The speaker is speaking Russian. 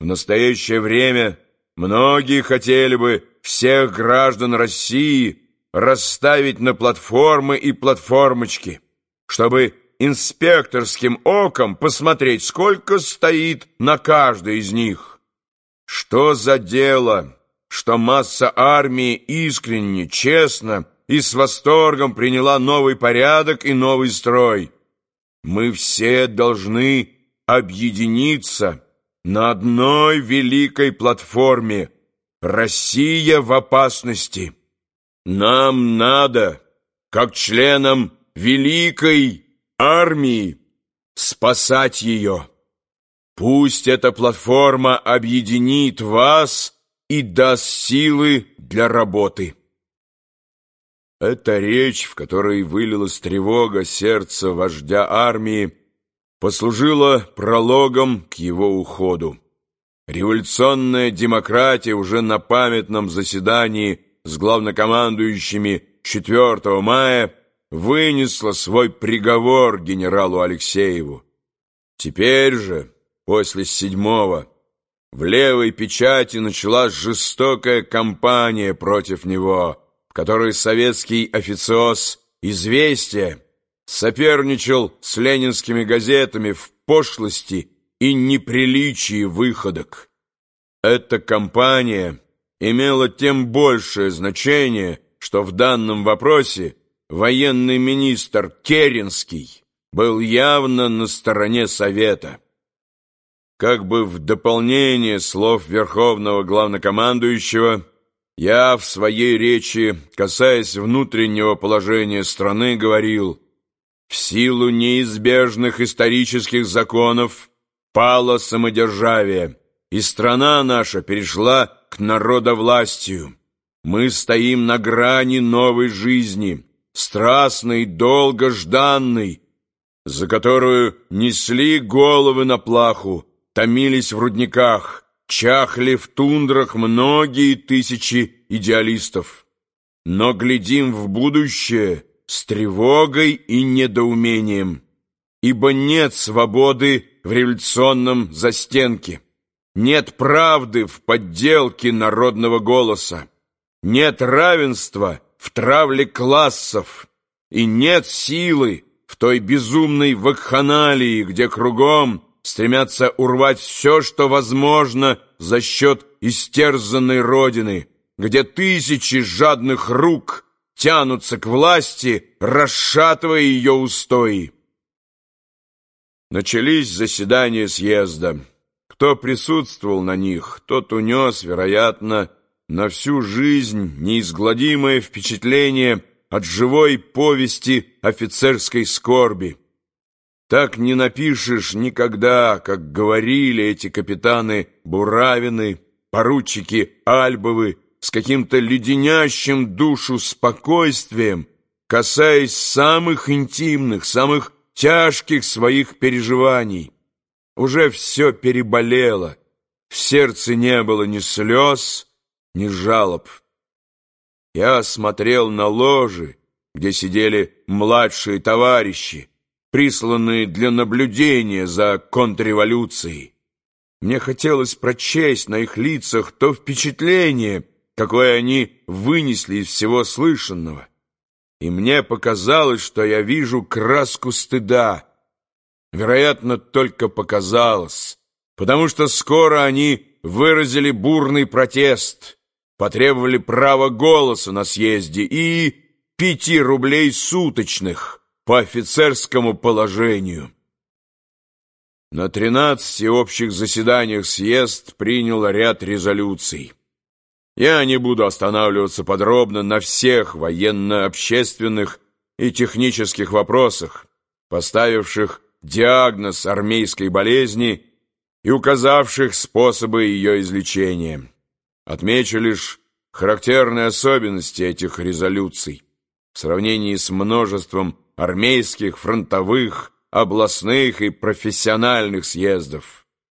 В настоящее время многие хотели бы всех граждан России расставить на платформы и платформочки, чтобы инспекторским оком посмотреть, сколько стоит на каждой из них. Что за дело, что масса армии искренне, честно и с восторгом приняла новый порядок и новый строй. Мы все должны объединиться на одной великой платформе «Россия в опасности». Нам надо, как членам великой армии, спасать ее. Пусть эта платформа объединит вас и даст силы для работы. Эта речь, в которой вылилась тревога сердца вождя армии, послужила прологом к его уходу. Революционная демократия уже на памятном заседании с главнокомандующими 4 мая вынесла свой приговор генералу Алексееву. Теперь же, после седьмого, в левой печати началась жестокая кампания против него, в которой советский официоз «Известия» соперничал с ленинскими газетами в пошлости и неприличии выходок. Эта кампания имела тем большее значение, что в данном вопросе военный министр Керенский был явно на стороне Совета. Как бы в дополнение слов Верховного Главнокомандующего, я в своей речи, касаясь внутреннего положения страны, говорил – в силу неизбежных исторических законов пало самодержавие, и страна наша перешла к народовластию. Мы стоим на грани новой жизни, страстной, долгожданной, за которую несли головы на плаху, томились в рудниках, чахли в тундрах многие тысячи идеалистов. Но глядим в будущее — с тревогой и недоумением, ибо нет свободы в революционном застенке, нет правды в подделке народного голоса, нет равенства в травле классов и нет силы в той безумной вакханалии, где кругом стремятся урвать все, что возможно за счет истерзанной Родины, где тысячи жадных рук – тянутся к власти, расшатывая ее устои. Начались заседания съезда. Кто присутствовал на них, тот унес, вероятно, на всю жизнь неизгладимое впечатление от живой повести офицерской скорби. Так не напишешь никогда, как говорили эти капитаны Буравины, поручики Альбовы, с каким-то леденящим душу спокойствием, касаясь самых интимных, самых тяжких своих переживаний. Уже все переболело, в сердце не было ни слез, ни жалоб. Я смотрел на ложи, где сидели младшие товарищи, присланные для наблюдения за контрреволюцией. Мне хотелось прочесть на их лицах то впечатление, какое они вынесли из всего слышанного. И мне показалось, что я вижу краску стыда. Вероятно, только показалось, потому что скоро они выразили бурный протест, потребовали права голоса на съезде и пяти рублей суточных по офицерскому положению. На тринадцати общих заседаниях съезд принял ряд резолюций. Я не буду останавливаться подробно на всех военно-общественных и технических вопросах, поставивших диагноз армейской болезни и указавших способы ее излечения. Отмечу лишь характерные особенности этих резолюций в сравнении с множеством армейских, фронтовых, областных и профессиональных съездов.